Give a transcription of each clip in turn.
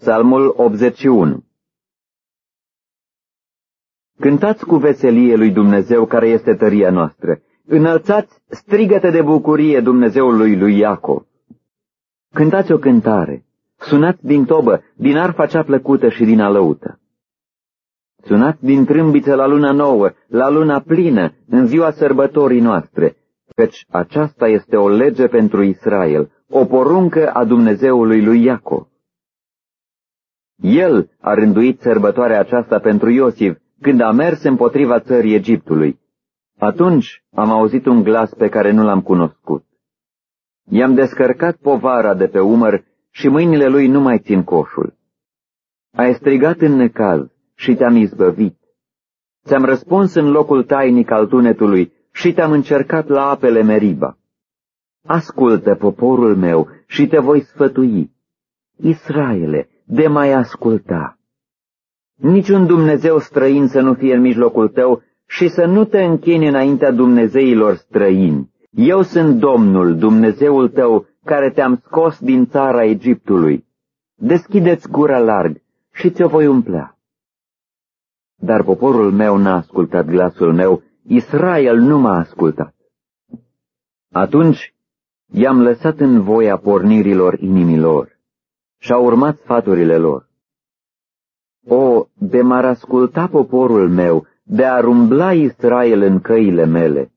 Psalmul 81 Cântați cu veselie lui Dumnezeu care este tăria noastră. Înălțați strigăte de bucurie Dumnezeului lui Iacov. Cântați o cântare. Sunați din tobă, din arfa cea plăcută și din alăută. Sunați din trâmbiță la luna nouă, la luna plină, în ziua sărbătorii noastre, căci aceasta este o lege pentru Israel, o poruncă a Dumnezeului lui Iacov. El a rânduit sărbătoarea aceasta pentru Iosif, când a mers împotriva țării Egiptului. Atunci am auzit un glas pe care nu l-am cunoscut. I-am descărcat povara de pe umăr și mâinile lui nu mai țin coșul. Ai strigat în necaz și te-am izbăvit. Ți-am răspuns în locul tainic al tunetului și te-am încercat la apele Meriba. Ascultă, poporul meu, și te voi sfătui. Israele, de mai asculta. Niciun Dumnezeu străin să nu fie în mijlocul tău și să nu te închini înaintea Dumnezeilor străini. Eu sunt Domnul, Dumnezeul tău, care te-am scos din țara Egiptului. Deschideți gura larg și ți-o voi umplea. Dar poporul meu n-a ascultat glasul meu, Israel nu m-a ascultat. Atunci i-am lăsat în voia pornirilor inimilor și a urmat sfaturile lor. O, de m-ar asculta poporul meu, de a rumbla Israel în căile mele.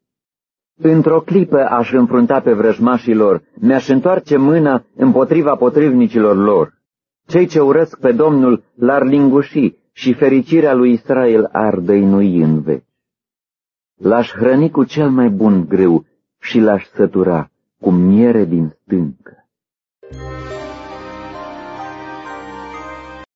Într-o clipă aș înfrunta pe vrăjmașilor, mi-aș întoarce mâna împotriva potrivnicilor lor. Cei ce urăsc pe Domnul l-ar linguși și fericirea lui Israel ar dăinui în veci. L-aș hrăni cu cel mai bun grâu și l-aș sătura cu miere din stâncă.